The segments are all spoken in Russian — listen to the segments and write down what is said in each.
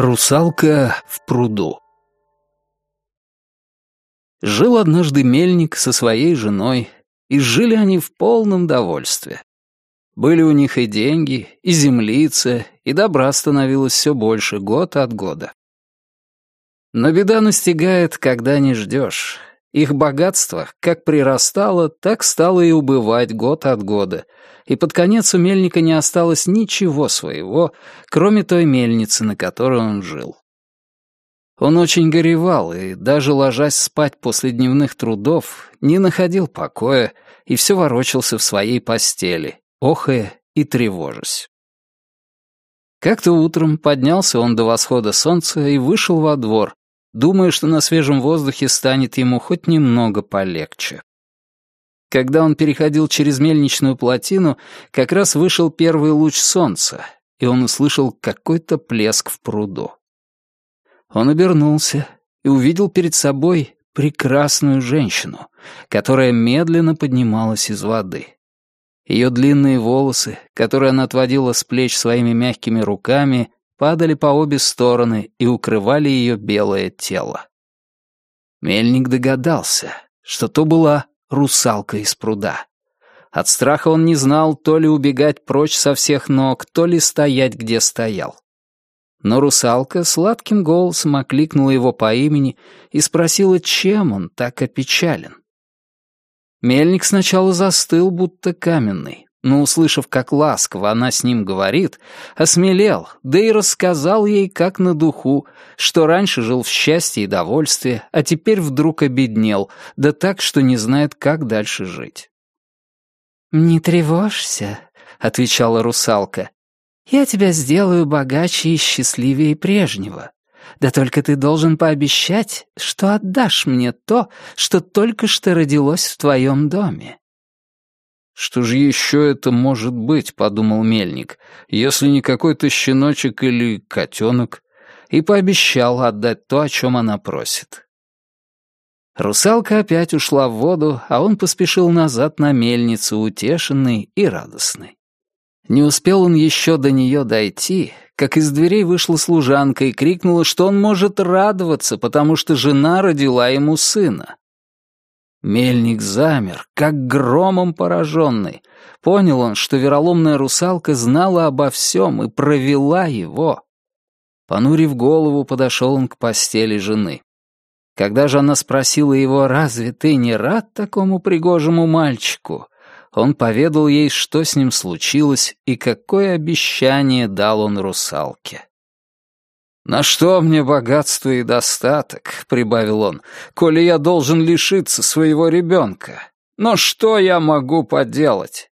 Русалка в пруду Жил однажды мельник со своей женой, и жили они в полном довольстве. Были у них и деньги, и землица, и добра становилось все больше год от года. Но беда настигает, когда не ждешь. Их богатство как прирастало, так стало и убывать год от года, и под конец у мельника не осталось ничего своего, кроме той мельницы, на которой он жил. Он очень горевал и, даже ложась спать после дневных трудов, не находил покоя и все ворочался в своей постели, охая и тревожась. Как-то утром поднялся он до восхода солнца и вышел во двор, думая, что на свежем воздухе станет ему хоть немного полегче. Когда он переходил через мельничную плотину, как раз вышел первый луч солнца, и он услышал какой-то плеск в пруду. Он обернулся и увидел перед собой прекрасную женщину, которая медленно поднималась из воды. Ее длинные волосы, которые она отводила с плеч своими мягкими руками, падали по обе стороны и укрывали ее белое тело. Мельник догадался, что то была русалка из пруда. От страха он не знал, то ли убегать прочь со всех ног, то ли стоять, где стоял. Но русалка сладким голосом окликнула его по имени и спросила, чем он так опечален. Мельник сначала застыл, будто каменный, но, услышав, как ласково она с ним говорит, осмелел, да и рассказал ей, как на духу, что раньше жил в счастье и довольстве, а теперь вдруг обеднел, да так, что не знает, как дальше жить. «Не тревожься», — отвечала русалка. «Я тебя сделаю богаче и счастливее прежнего. Да только ты должен пообещать, что отдашь мне то, что только что родилось в твоем доме». «Что же еще это может быть?» — подумал мельник, «если не какой-то щеночек или котенок?» И пообещал отдать то, о чем она просит. Русалка опять ушла в воду, а он поспешил назад на мельницу, утешенный и радостный. Не успел он еще до нее дойти, как из дверей вышла служанка и крикнула, что он может радоваться, потому что жена родила ему сына. Мельник замер, как громом пораженный. Понял он, что вероломная русалка знала обо всем и провела его. Понурив голову, подошел он к постели жены. Когда же она спросила его, «Разве ты не рад такому пригожему мальчику?» Он поведал ей, что с ним случилось и какое обещание дал он русалке. «На что мне богатство и достаток?» — прибавил он, «коли я должен лишиться своего ребенка? Но что я могу поделать?»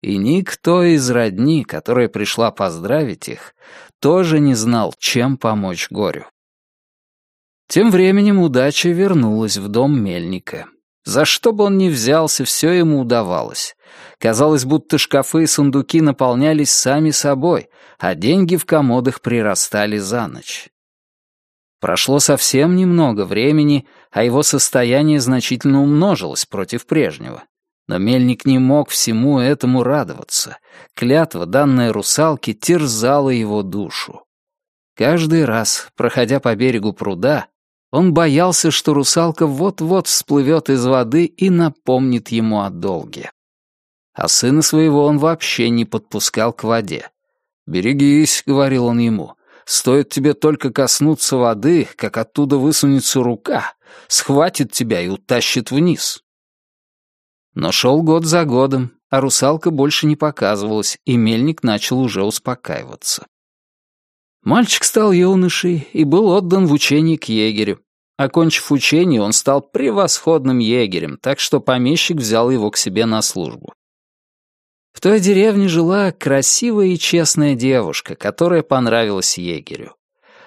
И никто из родни, которая пришла поздравить их, тоже не знал, чем помочь горю. Тем временем удача вернулась в дом мельника. За что бы он ни взялся, все ему удавалось. Казалось, будто шкафы и сундуки наполнялись сами собой, а деньги в комодах прирастали за ночь. Прошло совсем немного времени, а его состояние значительно умножилось против прежнего. Но мельник не мог всему этому радоваться. Клятва, данная русалке, терзала его душу. Каждый раз, проходя по берегу пруда, он боялся, что русалка вот-вот всплывет из воды и напомнит ему о долге. А сына своего он вообще не подпускал к воде. «Берегись», — говорил он ему, — «стоит тебе только коснуться воды, как оттуда высунется рука, схватит тебя и утащит вниз». Но шел год за годом, а русалка больше не показывалась, и мельник начал уже успокаиваться. Мальчик стал юношей и был отдан в учение к егерю. Окончив учение, он стал превосходным егерем, так что помещик взял его к себе на службу. В той деревне жила красивая и честная девушка, которая понравилась егерю.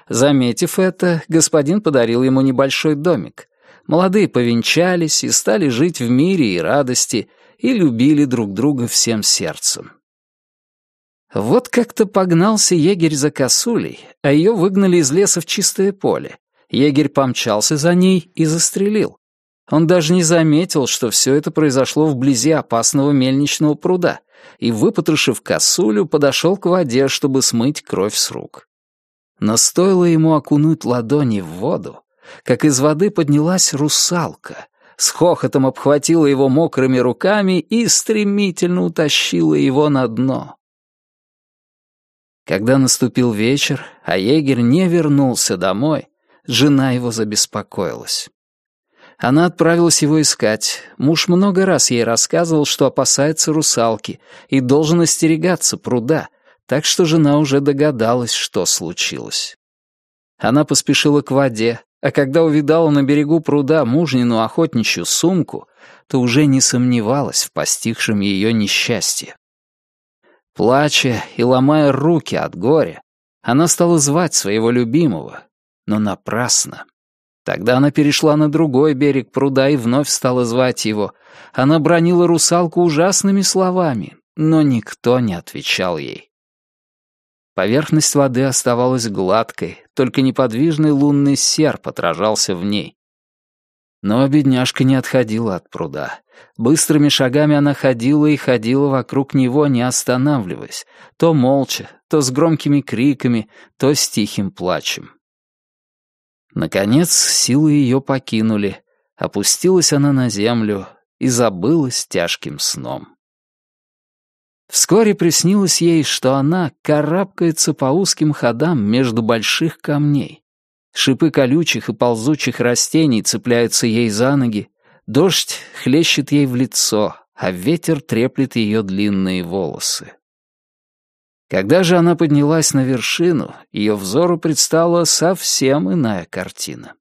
Заметив это, господин подарил ему небольшой домик. Молодые повенчались и стали жить в мире и радости, и любили друг друга всем сердцем. Вот как-то погнался егерь за косулей, а ее выгнали из леса в чистое поле. Егерь помчался за ней и застрелил. Он даже не заметил, что все это произошло вблизи опасного мельничного пруда, и, выпотрошив косулю, подошел к воде, чтобы смыть кровь с рук. Но стоило ему окунуть ладони в воду, как из воды поднялась русалка, с хохотом обхватила его мокрыми руками и стремительно утащила его на дно. Когда наступил вечер, а егерь не вернулся домой, жена его забеспокоилась. Она отправилась его искать. Муж много раз ей рассказывал, что опасается русалки и должен остерегаться пруда, так что жена уже догадалась, что случилось. Она поспешила к воде, а когда увидала на берегу пруда мужнину охотничью сумку, то уже не сомневалась в постигшем ее несчастье. Плача и ломая руки от горя, она стала звать своего любимого, но напрасно. Тогда она перешла на другой берег пруда и вновь стала звать его. Она бронила русалку ужасными словами, но никто не отвечал ей. Поверхность воды оставалась гладкой, только неподвижный лунный серп отражался в ней. Но бедняжка не отходила от пруда. Быстрыми шагами она ходила и ходила вокруг него, не останавливаясь, то молча, то с громкими криками, то с тихим плачем. Наконец силы ее покинули, опустилась она на землю и забылась тяжким сном. Вскоре приснилось ей, что она карабкается по узким ходам между больших камней. Шипы колючих и ползучих растений цепляются ей за ноги, дождь хлещет ей в лицо, а ветер треплет ее длинные волосы. Когда же она поднялась на вершину, ее взору предстала совсем иная картина.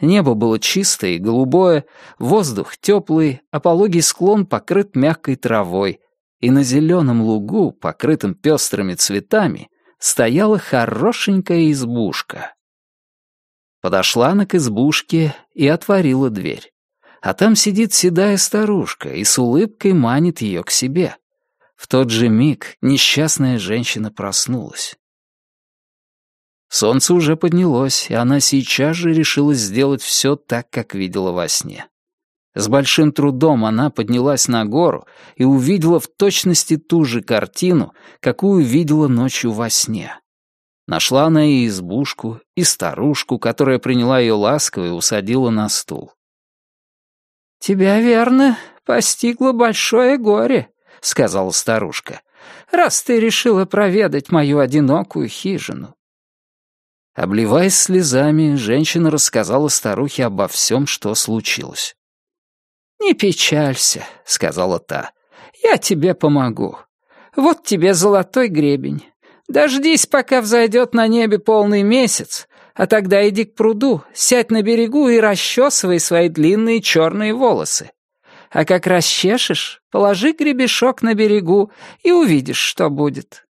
Небо было чистое и голубое, воздух теплый, а пологий склон покрыт мягкой травой, и на зеленом лугу, покрытом пестрыми цветами, стояла хорошенькая избушка. Подошла она к избушке и отворила дверь. А там сидит седая старушка и с улыбкой манит ее к себе. В тот же миг несчастная женщина проснулась. Солнце уже поднялось, и она сейчас же решилась сделать все так, как видела во сне. С большим трудом она поднялась на гору и увидела в точности ту же картину, какую видела ночью во сне. Нашла она и избушку, и старушку, которая приняла ее ласково и усадила на стул. «Тебя, верно, постигло большое горе», — сказала старушка, «раз ты решила проведать мою одинокую хижину». Обливаясь слезами, женщина рассказала старухе обо всем, что случилось. «Не печалься», — сказала та, — «я тебе помогу. Вот тебе золотой гребень. Дождись, пока взойдет на небе полный месяц, а тогда иди к пруду, сядь на берегу и расчесывай свои длинные черные волосы. А как расчешешь, положи гребешок на берегу и увидишь, что будет».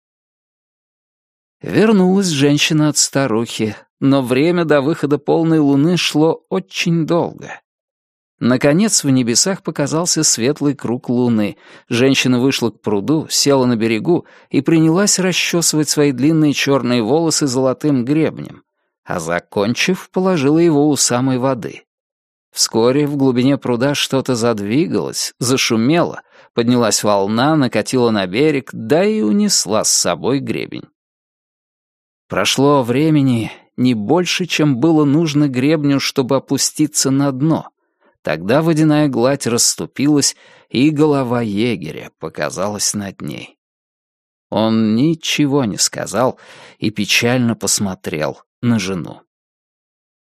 Вернулась женщина от старухи, но время до выхода полной луны шло очень долго. Наконец в небесах показался светлый круг луны. Женщина вышла к пруду, села на берегу и принялась расчесывать свои длинные черные волосы золотым гребнем, а, закончив, положила его у самой воды. Вскоре в глубине пруда что-то задвигалось, зашумело, поднялась волна, накатила на берег, да и унесла с собой гребень. Прошло времени не больше, чем было нужно гребню, чтобы опуститься на дно. Тогда водяная гладь расступилась, и голова егеря показалась над ней. Он ничего не сказал и печально посмотрел на жену.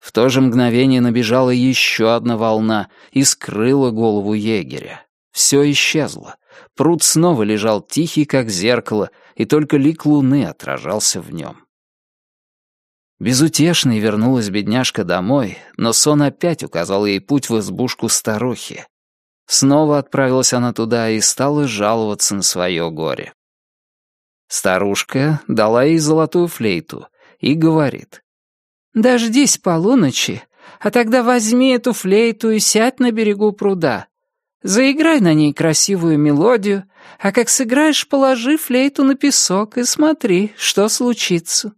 В то же мгновение набежала еще одна волна и скрыла голову егеря. Все исчезло. Пруд снова лежал тихий, как зеркало, и только лик луны отражался в нем. Безутешной вернулась бедняжка домой, но сон опять указал ей путь в избушку старухи. Снова отправилась она туда и стала жаловаться на свое горе. Старушка дала ей золотую флейту и говорит. Дождись полуночи, а тогда возьми эту флейту и сядь на берегу пруда. Заиграй на ней красивую мелодию, а как сыграешь, положи флейту на песок и смотри, что случится».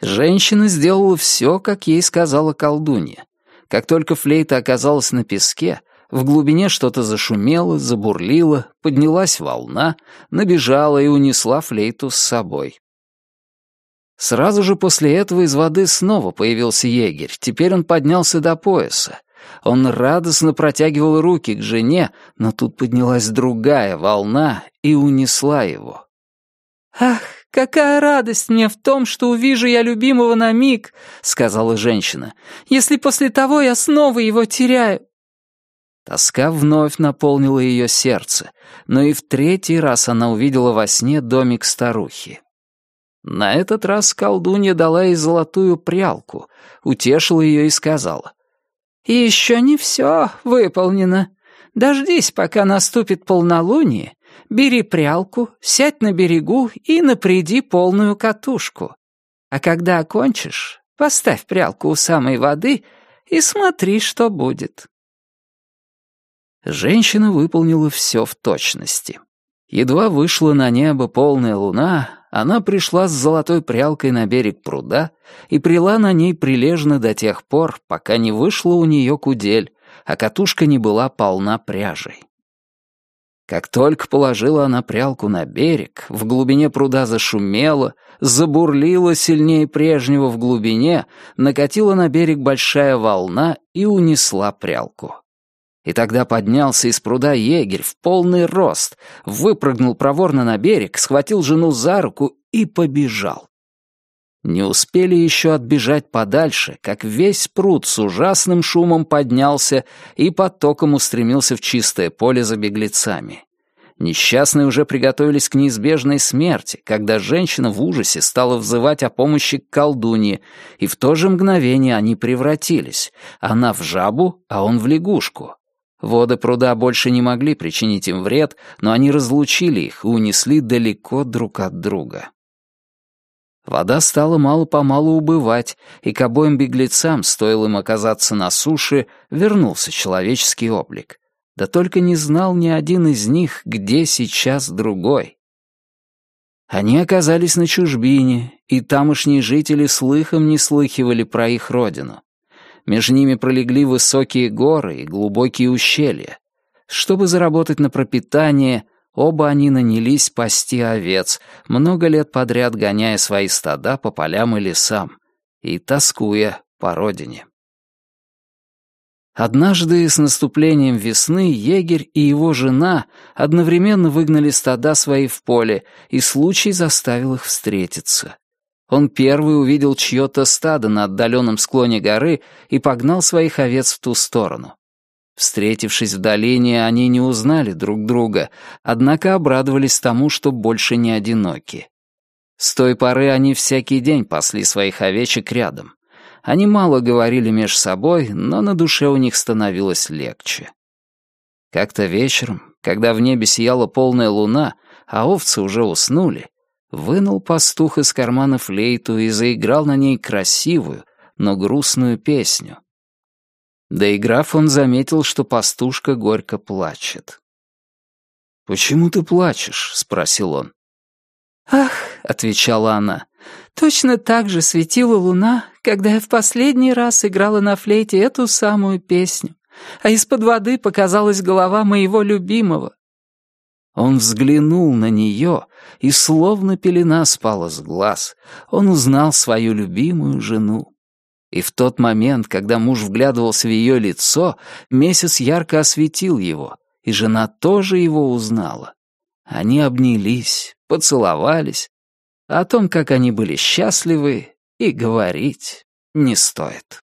Женщина сделала все, как ей сказала колдунья. Как только флейта оказалась на песке, в глубине что-то зашумело, забурлило, поднялась волна, набежала и унесла флейту с собой. Сразу же после этого из воды снова появился егерь. Теперь он поднялся до пояса. Он радостно протягивал руки к жене, но тут поднялась другая волна и унесла его. «Ах, какая радость мне в том, что увижу я любимого на миг», — сказала женщина, «если после того я снова его теряю». Тоска вновь наполнила ее сердце, но и в третий раз она увидела во сне домик старухи. На этот раз колдунья дала ей золотую прялку, утешила ее и сказала. «И еще не все выполнено. Дождись, пока наступит полнолуние, бери прялку, сядь на берегу и напряди полную катушку. А когда окончишь, поставь прялку у самой воды и смотри, что будет». Женщина выполнила все в точности. Едва вышла на небо полная луна, она пришла с золотой прялкой на берег пруда и прила на ней прилежно до тех пор, пока не вышла у нее кудель, а катушка не была полна пряжей. Как только положила она прялку на берег, в глубине пруда зашумело, забурлило сильнее прежнего в глубине, накатила на берег большая волна и унесла прялку. И тогда поднялся из пруда егерь в полный рост, выпрыгнул проворно на берег, схватил жену за руку и побежал. Не успели еще отбежать подальше, как весь пруд с ужасным шумом поднялся и потоком устремился в чистое поле за беглецами. Несчастные уже приготовились к неизбежной смерти, когда женщина в ужасе стала взывать о помощи к колдунье, и в то же мгновение они превратились, она в жабу, а он в лягушку. Воды пруда больше не могли причинить им вред, но они разлучили их и унесли далеко друг от друга. Вода стала мало-помалу убывать, и к обоим беглецам, стоило им оказаться на суше, вернулся человеческий облик. Да только не знал ни один из них, где сейчас другой. Они оказались на чужбине, и тамошние жители слыхом не слыхивали про их родину. Между ними пролегли высокие горы и глубокие ущелья. Чтобы заработать на пропитание, оба они нанялись пасти овец, много лет подряд гоняя свои стада по полям и лесам и тоскуя по родине. Однажды с наступлением весны егерь и его жена одновременно выгнали стада свои в поле, и случай заставил их встретиться. Он первый увидел чье-то стадо на отдаленном склоне горы и погнал своих овец в ту сторону. Встретившись в долине, они не узнали друг друга, однако обрадовались тому, что больше не одиноки. С той поры они всякий день пасли своих овечек рядом. Они мало говорили меж собой, но на душе у них становилось легче. Как-то вечером, когда в небе сияла полная луна, а овцы уже уснули, Вынул пастух из кармана флейту и заиграл на ней красивую, но грустную песню. Доиграв, он заметил, что пастушка горько плачет. «Почему ты плачешь?» — спросил он. «Ах», — отвечала она, — «точно так же светила луна, когда я в последний раз играла на флейте эту самую песню, а из-под воды показалась голова моего любимого. Он взглянул на нее, и словно пелена спала с глаз, он узнал свою любимую жену. И в тот момент, когда муж вглядывался в ее лицо, месяц ярко осветил его, и жена тоже его узнала. Они обнялись, поцеловались. О том, как они были счастливы, и говорить не стоит.